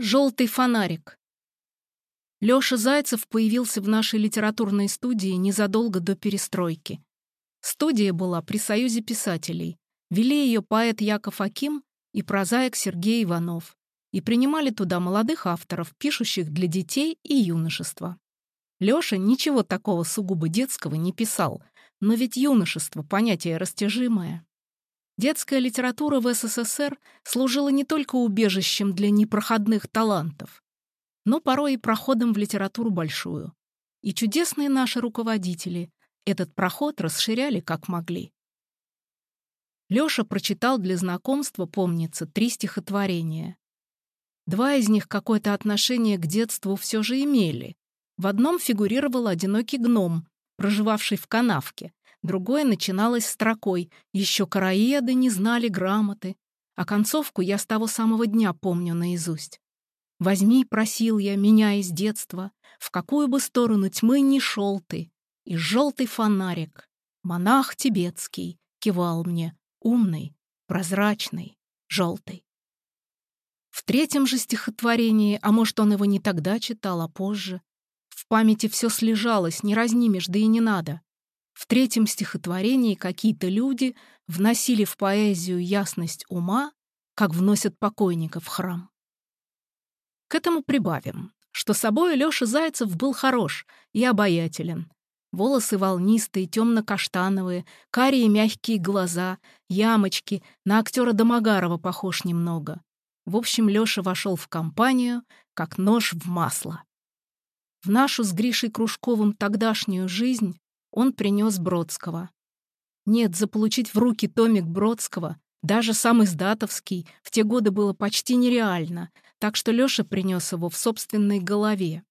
Желтый фонарик. Лёша Зайцев появился в нашей литературной студии незадолго до перестройки. Студия была при Союзе писателей. Вели ее поэт Яков Аким и прозаик Сергей Иванов. И принимали туда молодых авторов, пишущих для детей и юношества. Лёша ничего такого сугубо детского не писал, но ведь юношество — понятие растяжимое. Детская литература в СССР служила не только убежищем для непроходных талантов, но порой и проходом в литературу большую. И чудесные наши руководители этот проход расширяли как могли. Лёша прочитал для знакомства, помнится, три стихотворения. Два из них какое-то отношение к детству все же имели. В одном фигурировал одинокий гном, проживавший в канавке, Другое начиналось строкой «Еще караеды не знали грамоты», а концовку я с того самого дня помню наизусть. «Возьми, — просил я, меня из детства, в какую бы сторону тьмы ни шел ты, и желтый фонарик, монах тибетский, кивал мне, умный, прозрачный, желтый». В третьем же стихотворении, а может, он его не тогда читал, а позже, в памяти все слежалось, не разнимешь, да и не надо. В третьем стихотворении какие-то люди вносили в поэзию ясность ума, как вносят покойника в храм. К этому прибавим, что собой Лёша Зайцев был хорош и обаятелен. Волосы волнистые, темно-каштановые, карие мягкие глаза, ямочки, на актера Домогарова похож немного. В общем, Лёша вошел в компанию, как нож в масло. В нашу с Гришей Кружковым тогдашнюю жизнь он принес Бродского. Нет, заполучить в руки томик Бродского, даже самый издатовский, в те годы было почти нереально, так что Лёша принес его в собственной голове.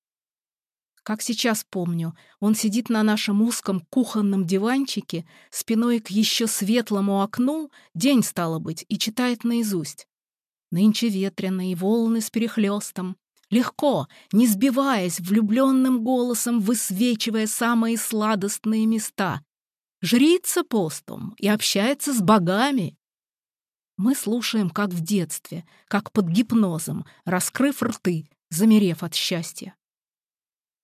Как сейчас помню, он сидит на нашем узком кухонном диванчике, спиной к еще светлому окну, день стало быть, и читает наизусть. Нынче ветрено и волны с перехлестом, легко, не сбиваясь, влюбленным голосом высвечивая самые сладостные места. Жрица постум и общается с богами. Мы слушаем, как в детстве, как под гипнозом, раскрыв рты, замерев от счастья.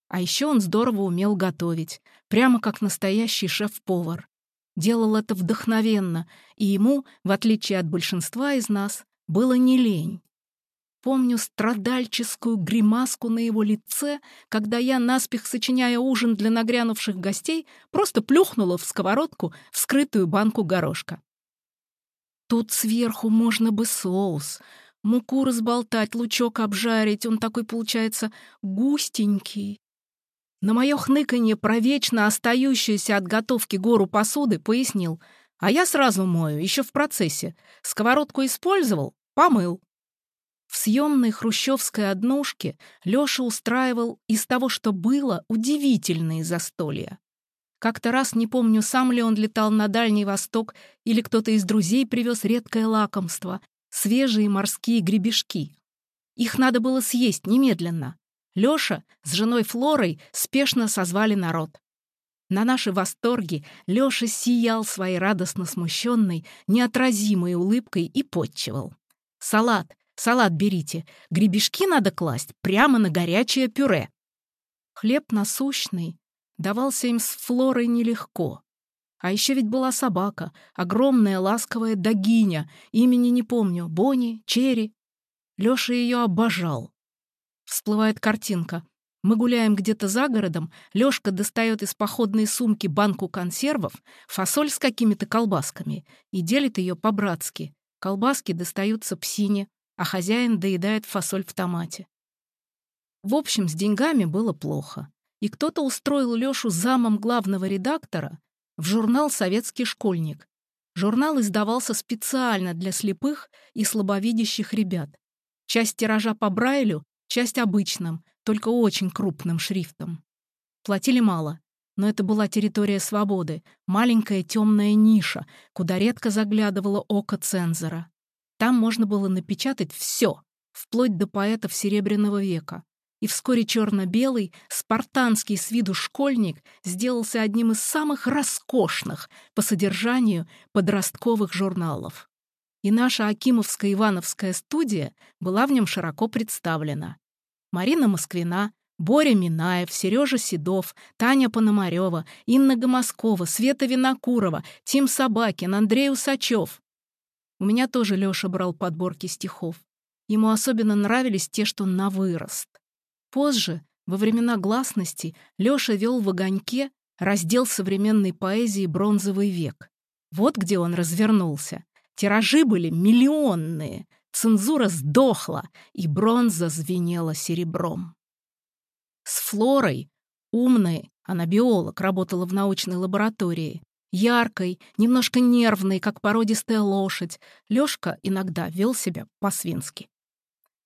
А еще он здорово умел готовить, прямо как настоящий шеф-повар. Делал это вдохновенно, и ему, в отличие от большинства из нас, было не лень. Помню страдальческую гримаску на его лице, когда я, наспех сочиняя ужин для нагрянувших гостей, просто плюхнула в сковородку вскрытую банку горошка. Тут сверху можно бы соус, муку разболтать, лучок обжарить, он такой получается густенький. На мое хныканье про вечно остающуюся от готовки гору посуды пояснил, а я сразу мою, еще в процессе. Сковородку использовал, помыл. В съемной хрущевской однушке Лёша устраивал из того, что было, удивительные застолья. Как-то раз, не помню, сам ли он летал на Дальний Восток или кто-то из друзей привез редкое лакомство — свежие морские гребешки. Их надо было съесть немедленно. Лёша с женой Флорой спешно созвали народ. На наши восторги Лёша сиял своей радостно смущенной, неотразимой улыбкой и подчевал. Салат, Салат берите. Гребешки надо класть прямо на горячее пюре. Хлеб насущный давался им с Флорой нелегко. А еще ведь была собака, огромная ласковая догиня, имени не помню, Бонни, Черри. Лёша ее обожал. Всплывает картинка. Мы гуляем где-то за городом, Лёшка достает из походной сумки банку консервов, фасоль с какими-то колбасками и делит ее по-братски. Колбаски достаются псине, а хозяин доедает фасоль в томате. В общем, с деньгами было плохо, и кто-то устроил Лёшу замом главного редактора в журнал «Советский школьник». Журнал издавался специально для слепых и слабовидящих ребят. Часть тиража по Брайлю, часть обычным, только очень крупным шрифтом. Платили мало, но это была территория свободы, маленькая темная ниша, куда редко заглядывало око цензора. Там можно было напечатать все, вплоть до поэтов Серебряного века. И вскоре черно-белый, спартанский с виду школьник сделался одним из самых роскошных по содержанию подростковых журналов. и наша Акимовская Ивановская студия была в нем широко представлена. Марина Москвина, Боря Минаев, Сережа Седов, Таня Пономарева, Инна Гомоскова, Света Винокурова, Тим Собакин, Андрей Усачев. У меня тоже Лёша брал подборки стихов. Ему особенно нравились те, что на вырост. Позже, во времена гласности, Лёша вел в огоньке раздел современной поэзии «Бронзовый век». Вот где он развернулся. Тиражи были миллионные, цензура сдохла, и бронза звенела серебром. С Флорой, умной, она биолог, работала в научной лаборатории, яркой, немножко нервной, как породистая лошадь, Лёшка иногда вел себя по-свински.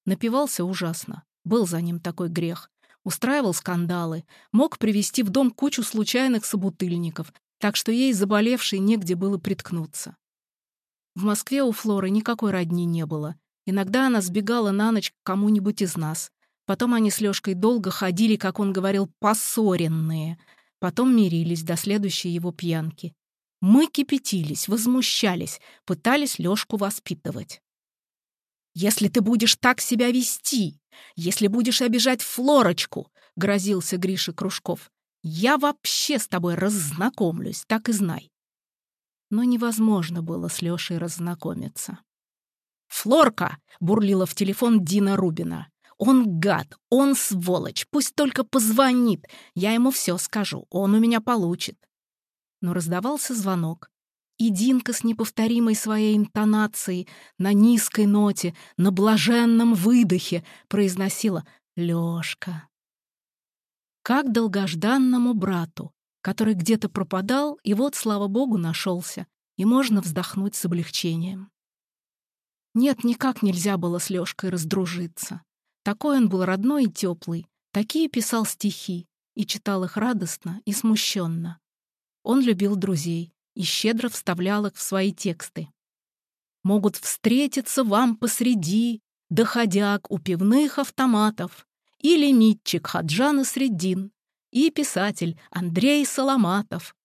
Напивался ужасно, был за ним такой грех. Устраивал скандалы, мог привести в дом кучу случайных собутыльников, так что ей, заболевшей, негде было приткнуться. В Москве у Флоры никакой родни не было. Иногда она сбегала на ночь к кому-нибудь из нас. Потом они с Лёшкой долго ходили, как он говорил, поссоренные. Потом мирились до следующей его пьянки. Мы кипятились, возмущались, пытались Лёшку воспитывать. «Если ты будешь так себя вести, если будешь обижать Флорочку», — грозился Гриша Кружков, «я вообще с тобой раззнакомлюсь, так и знай но невозможно было с Лёшей раззнакомиться. «Флорка!» — бурлила в телефон Дина Рубина. «Он гад, он сволочь, пусть только позвонит, я ему все скажу, он у меня получит». Но раздавался звонок, и Динка с неповторимой своей интонацией на низкой ноте, на блаженном выдохе произносила «Лёшка». Как долгожданному брату, который где-то пропадал, и вот, слава богу, нашелся, и можно вздохнуть с облегчением. Нет, никак нельзя было с Лёшкой раздружиться. Такой он был родной и теплый, такие писал стихи, и читал их радостно и смущенно. Он любил друзей и щедро вставлял их в свои тексты. «Могут встретиться вам посреди, доходяг у пивных автоматов, или митчик Хаджана Средин, и писатель Андрей Соломатов.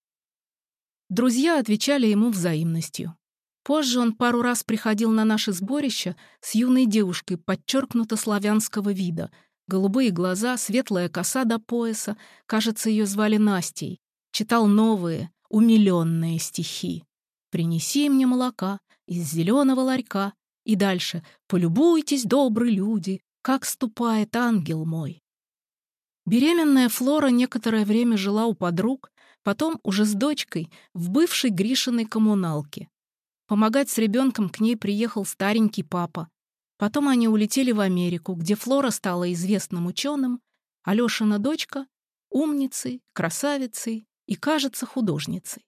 Друзья отвечали ему взаимностью. Позже он пару раз приходил на наше сборище с юной девушкой подчеркнуто славянского вида, голубые глаза, светлая коса до пояса, кажется, ее звали Настей, читал новые, умиленные стихи. «Принеси мне молока из зеленого ларька» и дальше «Полюбуйтесь, добрые люди, как ступает ангел мой». Беременная Флора некоторое время жила у подруг, потом уже с дочкой в бывшей Гришиной коммуналке. Помогать с ребенком к ней приехал старенький папа. Потом они улетели в Америку, где Флора стала известным ученым, а Лешина дочка — умницей, красавицей и, кажется, художницей.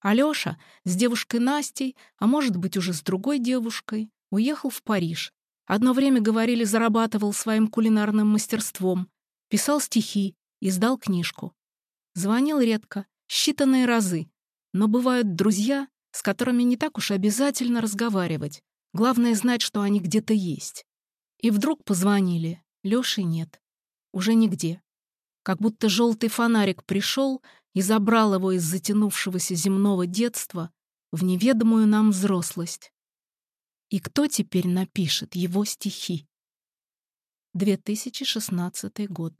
Алёша с девушкой Настей, а может быть уже с другой девушкой, уехал в Париж. Одно время, говорили, зарабатывал своим кулинарным мастерством, Писал стихи, издал книжку. Звонил редко, считанные разы. Но бывают друзья, с которыми не так уж обязательно разговаривать. Главное знать, что они где-то есть. И вдруг позвонили. Лёши нет. Уже нигде. Как будто желтый фонарик пришел и забрал его из затянувшегося земного детства в неведомую нам взрослость. И кто теперь напишет его стихи? 2016 год.